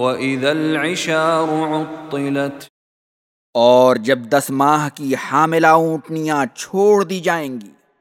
وَإِذَا الْعِشَارُ عُطِّلَتْ اور جب دس ماہ کی حاملہ اونٹنیاں چھوڑ دی جائیں گی